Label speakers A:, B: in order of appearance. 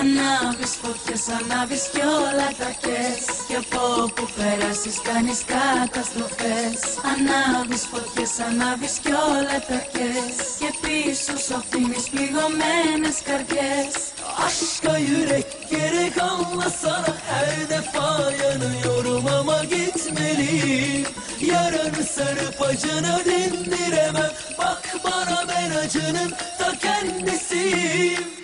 A: Ανάβεις φωτιές, ανάβεις κι όλα τα κες Και από όπου περάσεις κάνεις καταστροφές. Ανάβεις φωτιές, ανάβεις κι όλα τα kez Και πίσω σου αφήνεις πληγωμένες καρδιές.
B: Aşka yürek gerek anlasana Her defa yanıyorum ama gitmeliyim Yarın sarıp acını dindiremem Bak bana ben acının ta kendisiyim